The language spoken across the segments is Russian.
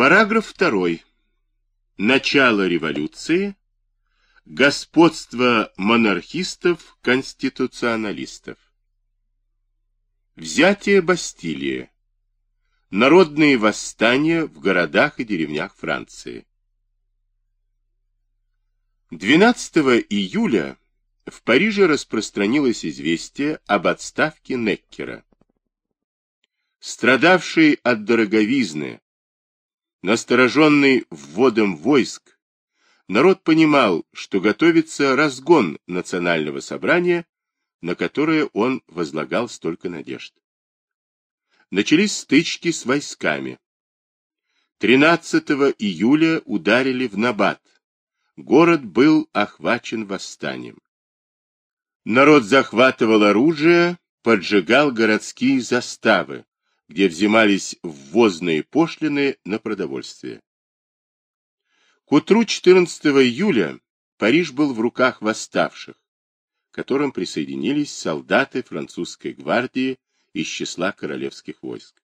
Параграф 2. Начало революции. Господство монархистов-конституционалистов. Взятие Бастилии. Народные восстания в городах и деревнях Франции. 12 июля в Париже распространилось известие об отставке Неккера. Страдавший от дороговизны, настороженный вводом войск, народ понимал, что готовится разгон национального собрания, на которое он возлагал столько надежд. Начались стычки с войсками. 13 июля ударили в Набат. Город был охвачен восстанием. Народ захватывал оружие, поджигал городские заставы, где взимались ввозные пошлины на продовольствие. К утру 14 июля Париж был в руках восставших, к которым присоединились солдаты французской гвардии из числа королевских войск.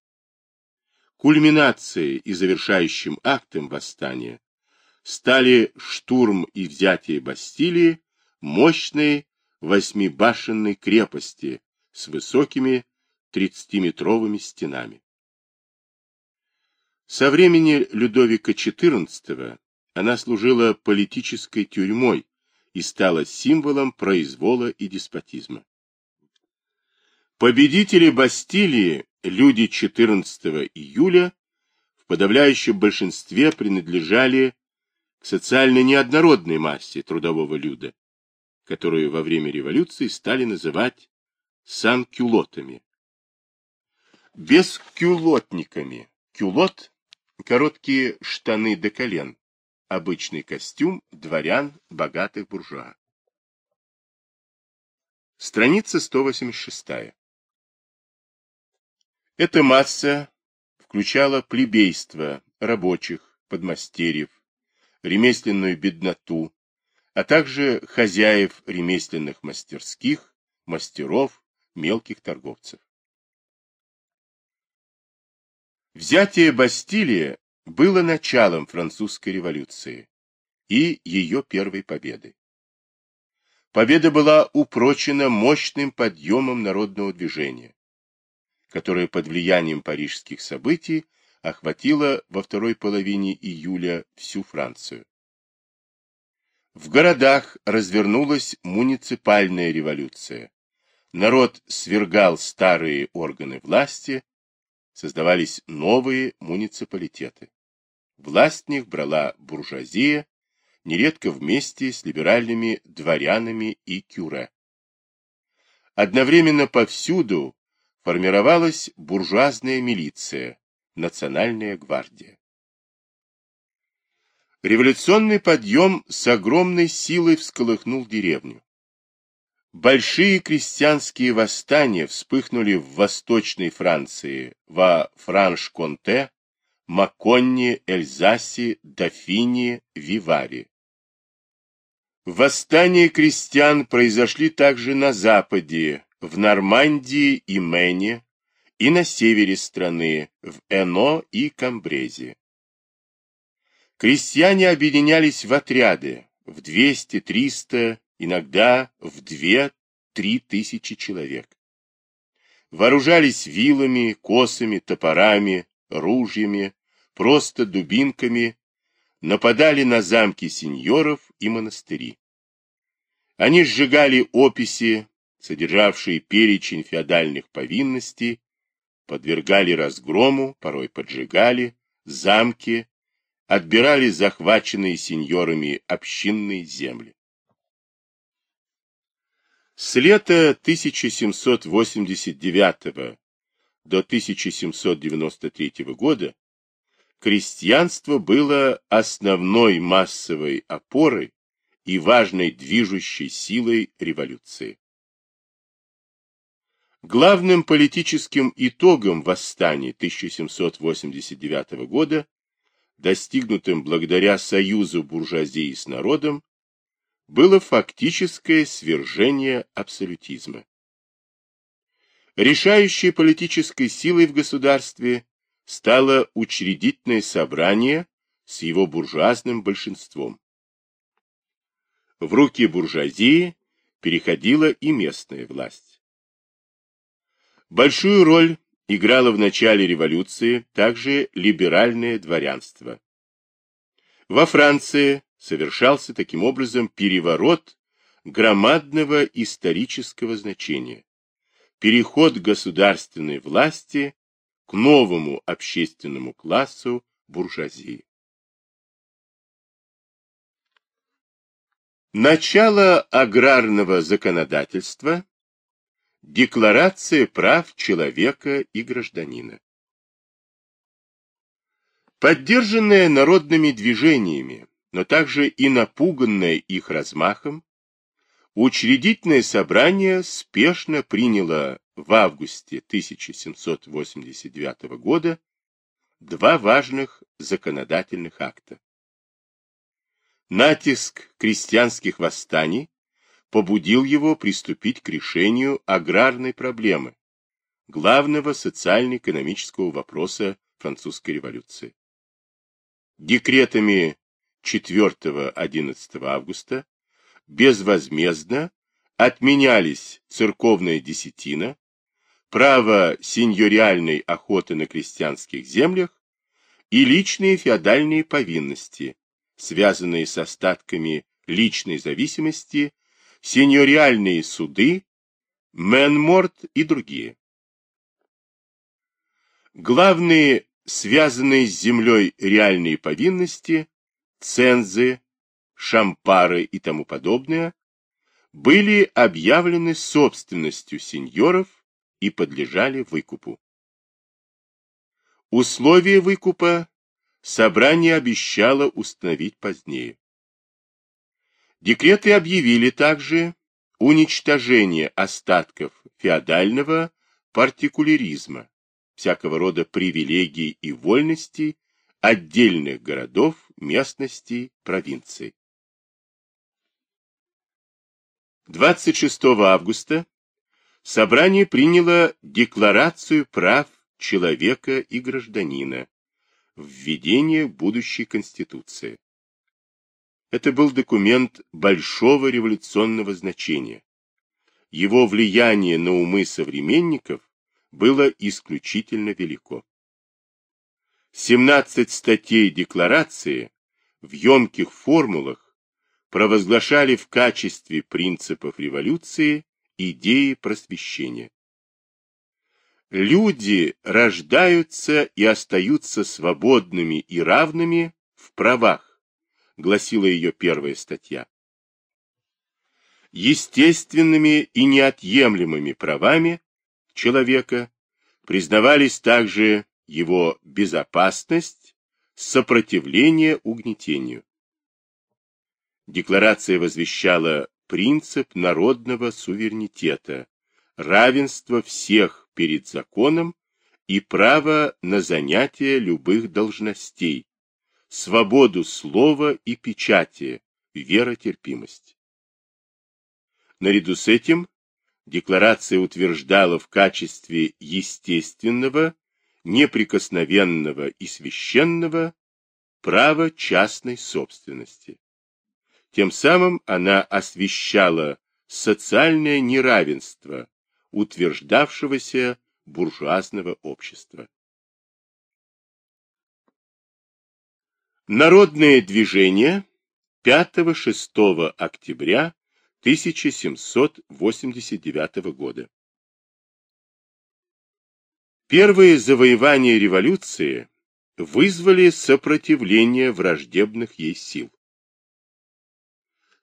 Кульминацией и завершающим актом восстания стали штурм и взятие Бастилии мощной восьмибашенной крепости с высокими тридцатиметровыми стенами. Со времени Людовика XIV она служила политической тюрьмой и стала символом произвола и деспотизма. Победители Бастилии, люди 14 июля, в подавляющем большинстве принадлежали к социально неоднородной массе трудового люда, которую во время революции стали называть санкюлотами бескюлотниками. Кюлот – короткие штаны до колен, обычный костюм дворян, богатых буржуа. Страница 186. Эта масса включала плебейство, рабочих, подмастерьев, ремесленную бедноту, а также хозяев ремесленных мастерских, мастеров, мелких торговцев. Взятие Бастилии было началом французской революции и ее первой победы. Победа была упрочена мощным подъемом народного движения, которое под влиянием парижских событий охватило во второй половине июля всю Францию. В городах развернулась муниципальная революция. Народ свергал старые органы власти, создавались новые муниципалитеты. Власть в них брала буржуазия, нередко вместе с либеральными дворянами и кюре. Одновременно повсюду формировалась буржуазная милиция, национальная гвардия. Революционный подъем с огромной силой всколыхнул деревню. Большие крестьянские восстания вспыхнули в Восточной Франции, во Франш-Конте, Маконне, Эльзасе, Дофине, Виваре. Восстания крестьян произошли также на Западе, в Нормандии и Мэне, и на севере страны, в Эно и Камбрезе. Крестьяне объединялись в отряды, в 200-300 иногда в две-три тысячи человек. Вооружались вилами, косами, топорами, ружьями, просто дубинками, нападали на замки сеньоров и монастыри. Они сжигали описи, содержавшие перечень феодальных повинностей, подвергали разгрому, порой поджигали, замки, отбирали захваченные сеньорами общинные земли. С лета 1789 до 1793 года крестьянство было основной массовой опорой и важной движущей силой революции. Главным политическим итогом восстания 1789 года, достигнутым благодаря союзу буржуазии с народом, было фактическое свержение абсолютизма. Решающей политической силой в государстве стало учредительное собрание с его буржуазным большинством. В руки буржуазии переходила и местная власть. Большую роль играло в начале революции также либеральное дворянство. Во Франции совершался таким образом переворот громадного исторического значения, переход государственной власти к новому общественному классу буржуазии. Начало аграрного законодательства Декларация прав человека и гражданина. Поддержанная народными движениями, но также и напуганная их размахом, учредительное собрание спешно приняло в августе 1789 года два важных законодательных акта. Натиск крестьянских восстаний побудил его приступить к решению аграрной проблемы, главного социально-экономического вопроса французской революции. Декретами 4-11 августа безвозмездно отменялись церковная десятина, право сеньориальной охоты на крестьянских землях и личные феодальные повинности, связанные с остатками личной зависимости сеньориальные суды, Менморт и другие. Главные связанные с землей реальные повинности, цензы, шампары и тому подобное, были объявлены собственностью сеньоров и подлежали выкупу. Условия выкупа собрание обещало установить позднее. Декреты объявили также уничтожение остатков феодального партикуляризма, всякого рода привилегий и вольностей отдельных городов, местностей, провинций. 26 августа собрание приняло Декларацию прав человека и гражданина, введение будущей Конституции. Это был документ большого революционного значения. Его влияние на умы современников было исключительно велико. 17 статей декларации в емких формулах провозглашали в качестве принципов революции идеи просвещения. Люди рождаются и остаются свободными и равными в правах, гласила ее первая статья. Естественными и неотъемлемыми правами человека признавались также его безопасность, сопротивление угнетению. Декларация возвещала принцип народного суверенитета, равенство всех перед законом и право на занятие любых должностей, свободу слова и печати, веротерпимость. Наряду с этим декларация утверждала в качестве естественного, неприкосновенного и священного право частной собственности. Тем самым она освещала социальное неравенство утверждавшегося буржуазного общества. Народное движение 5-6 октября 1789 года. Первые завоевания революции вызвали сопротивление враждебных ей сил.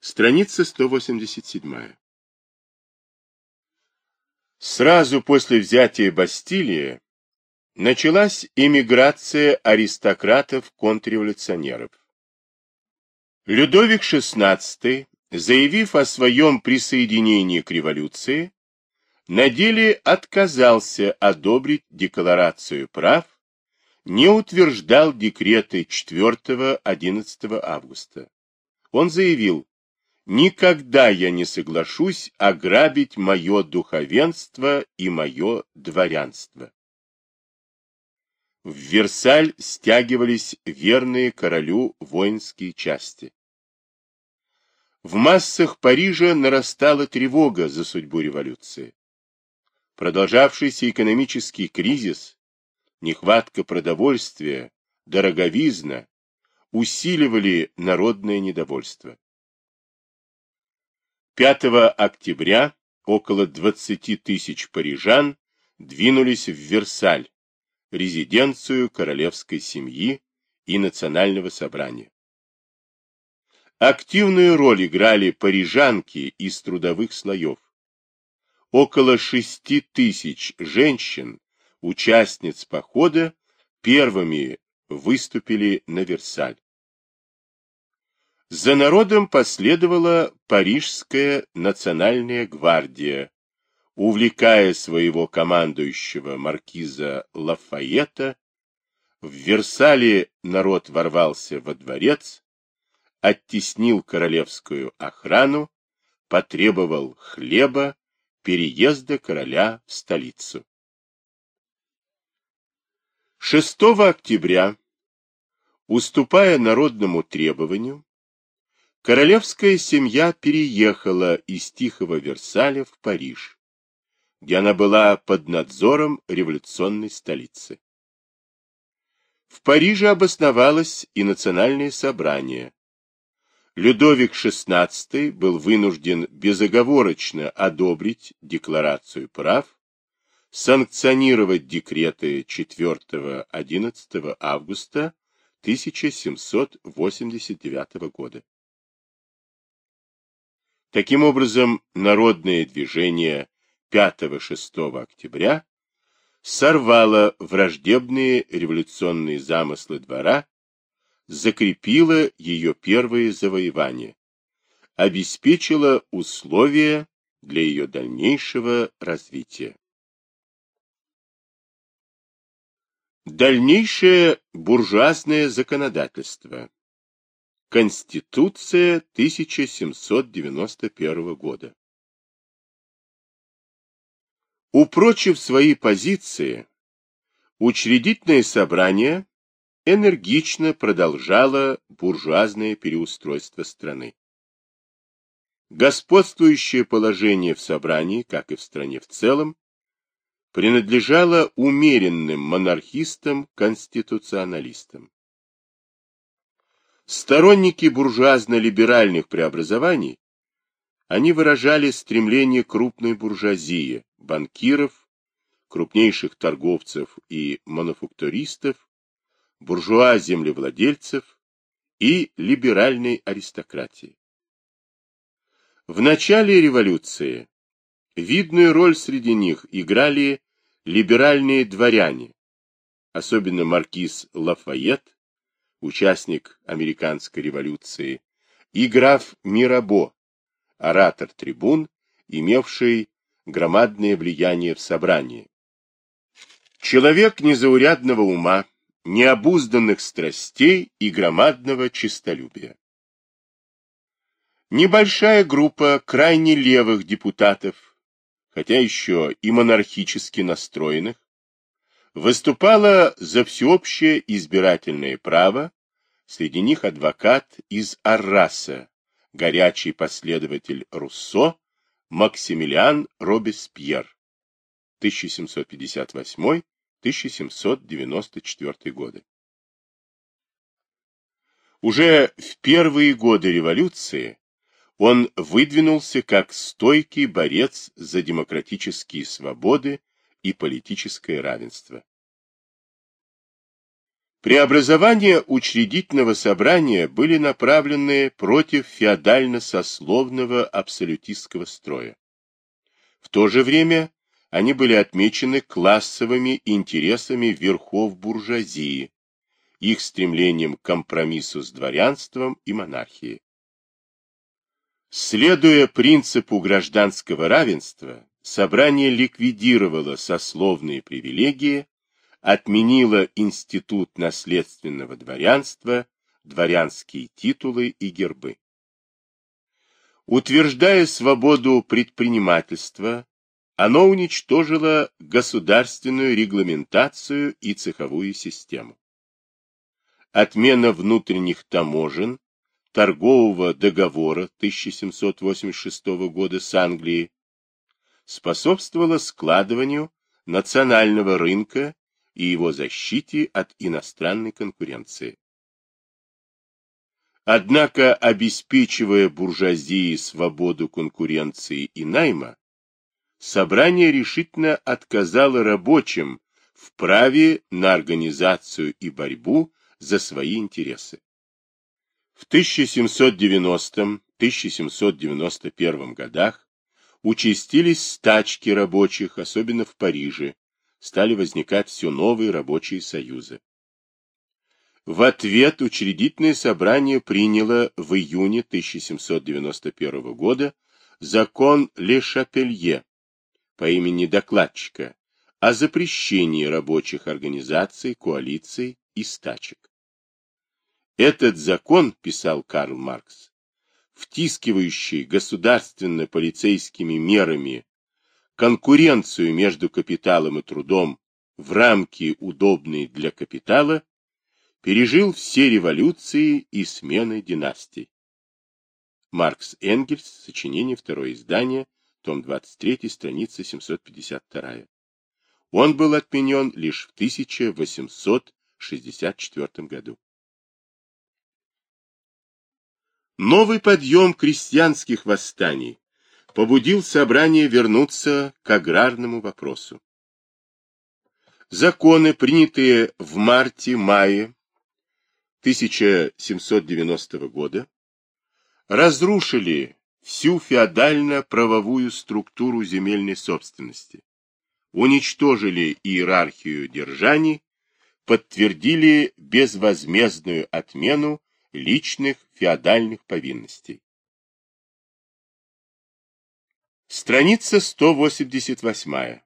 Страница 187. Сразу после взятия Бастилии началась эмиграция аристократов-контрреволюционеров. Людовик XVI, заявив о своем присоединении к революции, на деле отказался одобрить декларацию прав, не утверждал декреты 4-11 августа. Он заявил, «Никогда я не соглашусь ограбить мое духовенство и мое дворянство». в Версаль стягивались верные королю воинские части. В массах Парижа нарастала тревога за судьбу революции. Продолжавшийся экономический кризис, нехватка продовольствия, дороговизна усиливали народное недовольство. 5 октября около 20 тысяч парижан двинулись в Версаль, резиденцию королевской семьи и национального собрания. Активную роль играли парижанки из трудовых слоев. Около шести тысяч женщин, участниц похода, первыми выступили на Версаль. За народом последовала Парижская национальная гвардия, увлекая своего командующего маркиза Лафайета, в Версале народ ворвался во дворец, оттеснил королевскую охрану, потребовал хлеба, переезда короля в столицу. 6 октября, уступая народному требованию, королевская семья переехала из Тихого Версаля в Париж, где она была под надзором революционной столицы. В Париже обосновалось и национальное собрание. Людовик XVI был вынужден безоговорочно одобрить Декларацию прав, санкционировать декреты 4-11 августа 1789 года. Таким образом, народное движение 5-6 октября сорвала враждебные революционные замыслы двора, закрепила ее первые завоевания, обеспечила условия для ее дальнейшего развития. Дальнейшее буржуазное законодательство. Конституция 1791 года. Упрочив свои позиции, учредительное собрание энергично продолжало буржуазное переустройство страны. Господствующее положение в собрании, как и в стране в целом, принадлежало умеренным монархистам-конституционалистам. Сторонники буржуазно-либеральных преобразований они выражали стремление крупной буржуазии, банкиров, крупнейших торговцев и мануфактуристов, буржуа-землевладельцев и либеральной аристократии. В начале революции видную роль среди них играли либеральные дворяне, особенно маркиз Лафайет, участник американской революции, и граф Мирабо, оратор-трибун, имевший громадное влияние в собрании. Человек незаурядного ума, необузданных страстей и громадного честолюбия. Небольшая группа крайне левых депутатов, хотя еще и монархически настроенных, выступала за всеобщее избирательное право, среди них адвокат из Арраса, горячий последователь Руссо Максимилиан Робеспьер 1758-1794 годы. Уже в первые годы революции он выдвинулся как стойкий борец за демократические свободы и политическое равенство. Преобразования учредительного собрания были направлены против феодально-сословного абсолютистского строя. В то же время они были отмечены классовыми интересами верхов буржуазии, их стремлением к компромиссу с дворянством и монархией. Следуя принципу гражданского равенства, собрание ликвидировало сословные привилегии отменила институт наследственного дворянства, дворянские титулы и гербы. Утверждая свободу предпринимательства, оно уничтожило государственную регламентацию и цеховую систему. Отмена внутренних таможен, торгового договора 1786 года с Англией способствовала складыванию национального рынка и его защите от иностранной конкуренции. Однако, обеспечивая буржуазии свободу конкуренции и найма, собрание решительно отказало рабочим в праве на организацию и борьбу за свои интересы. В 1790-1791 годах участились стачки рабочих, особенно в Париже, стали возникать все новые рабочие союзы. В ответ учредительное собрание приняло в июне 1791 года закон Ле Шапелье по имени докладчика о запрещении рабочих организаций, коалиций и стачек. Этот закон, писал Карл Маркс, втискивающий государственно-полицейскими мерами конкуренцию между капиталом и трудом в рамки, удобные для капитала, пережил все революции и смены династий. Маркс Энгельс, сочинение, второе издание, том 23, страница 752. Он был отменен лишь в 1864 году. Новый подъем крестьянских восстаний побудил собрание вернуться к аграрному вопросу. Законы, принятые в марте-мае 1790 года разрушили всю феодально-правовую структуру земельной собственности, уничтожили иерархию держаний, подтвердили безвозмездную отмену личных феодальных повинностей. Страница 188.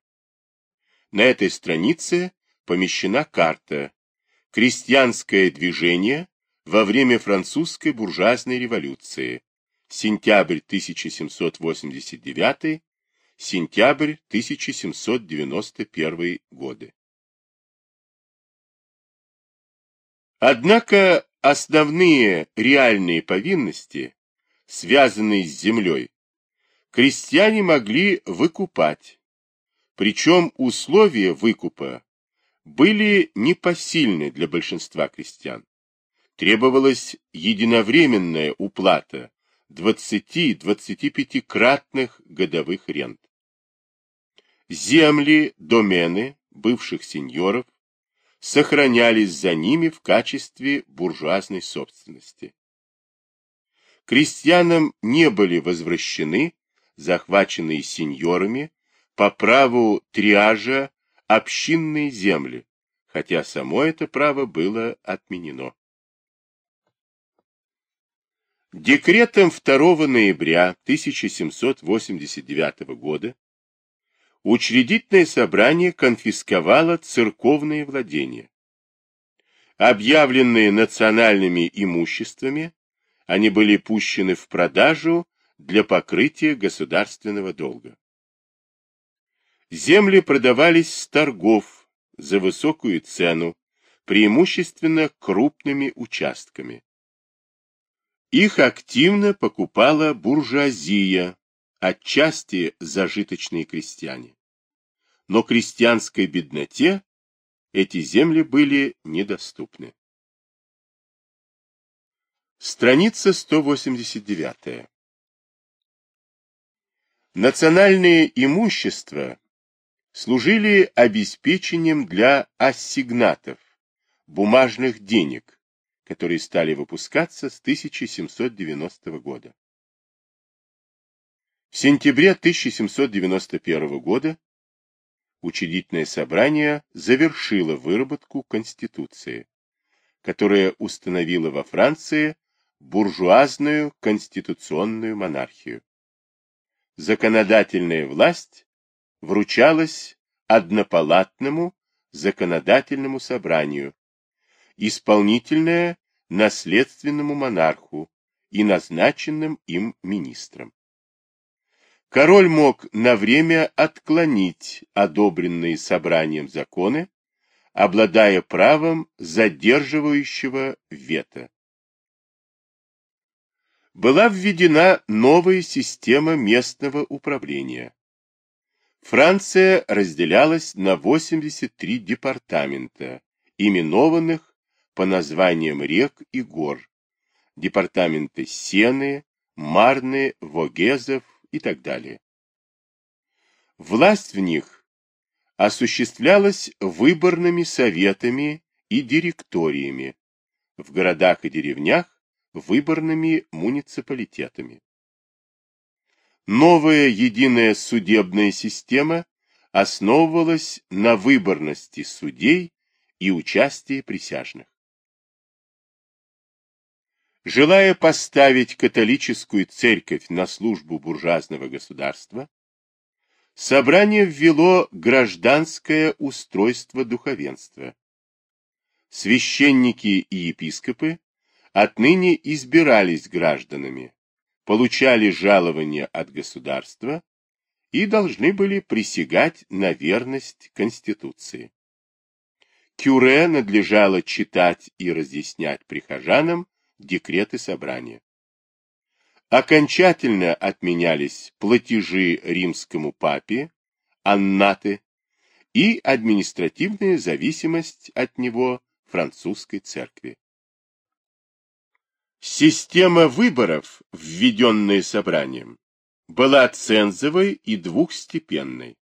На этой странице помещена карта крестьянское движение во время французской буржуазной революции, сентябрь 1789, сентябрь 1791 годы. Однако основные реальные повинности, связанные с землей, крестьяне могли выкупать, причем условия выкупа были непосильны для большинства крестьян. Требовалась единовременная уплата 20-25-кратных годовых рент. Земли, домены бывших сеньоров сохранялись за ними в качестве буржуазной собственности. Крестьянам не были возвращены захваченные сеньорами по праву триажа общинные земли, хотя само это право было отменено. Декретом 2 ноября 1789 года учредительное собрание конфисковало церковные владения. Объявленные национальными имуществами, они были пущены в продажу для покрытия государственного долга. Земли продавались с торгов за высокую цену, преимущественно крупными участками. Их активно покупала буржуазия, отчасти зажиточные крестьяне. Но крестьянской бедноте эти земли были недоступны. Страница 189. Национальные имущества служили обеспечением для ассигнатов, бумажных денег, которые стали выпускаться с 1790 года. В сентябре 1791 года учредительное собрание завершило выработку Конституции, которая установила во Франции буржуазную конституционную монархию законодательная власть вручалась однопалатному законодательному собранию, исполнительная – наследственному монарху и назначенным им министрам. король мог на время отклонить одобренные собранием законы, обладая правом задерживающего вето. Была введена новая система местного управления. Франция разделялась на 83 департамента, именованных по названиям рек и гор, департаменты Сены, Марны, Вогезов и так далее. Власть в них осуществлялась выборными советами и директориями, в городах и деревнях выборными муниципалитетами. Новая единая судебная система основывалась на выборности судей и участии присяжных. Желая поставить католическую церковь на службу буржуазного государства, собрание ввело гражданское устройство духовенства. Священники и епископы отныне избирались гражданами, получали жалования от государства и должны были присягать на верность Конституции. Кюре надлежало читать и разъяснять прихожанам декреты собрания. Окончательно отменялись платежи римскому папе, аннаты и административная зависимость от него французской церкви. Система выборов, введенная собранием, была цензовой и двухстепенной.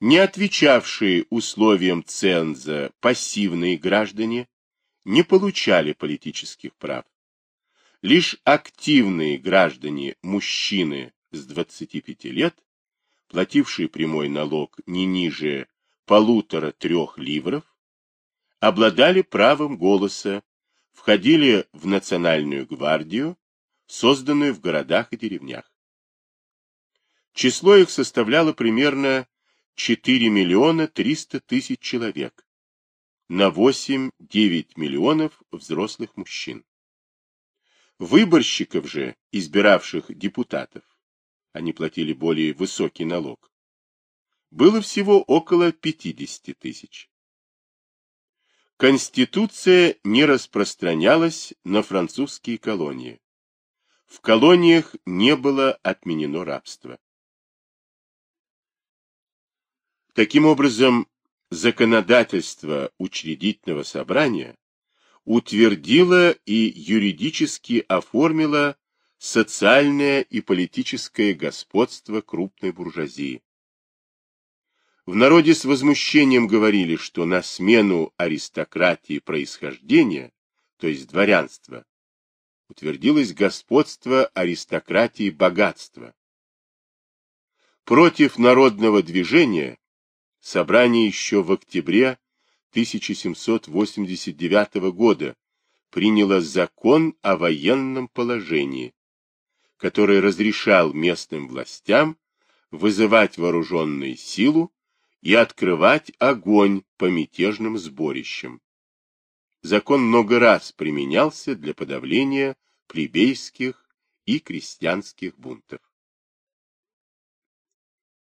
Не отвечавшие условиям ценза пассивные граждане не получали политических прав. Лишь активные граждане, мужчины с 25 лет, платившие прямой налог не ниже полутора-трех ливров, обладали правом голоса, входили в национальную гвардию, созданную в городах и деревнях. Число их составляло примерно 4 миллиона 300 тысяч человек, на 8-9 миллионов взрослых мужчин. Выборщиков же, избиравших депутатов, они платили более высокий налог, было всего около 50 тысяч. Конституция не распространялась на французские колонии. В колониях не было отменено рабство. Таким образом, законодательство учредительного собрания утвердило и юридически оформило социальное и политическое господство крупной буржуазии. В народе с возмущением говорили, что на смену аристократии происхождения, то есть дворянства, утвердилось господство аристократии богатства. Против народного движения Собрание еще в октябре 1789 года приняло закон о военном положении, который разрешал местным властям вызывать вооруженную силу и открывать огонь по мятежным сборищам. Закон много раз применялся для подавления плебейских и крестьянских бунтов.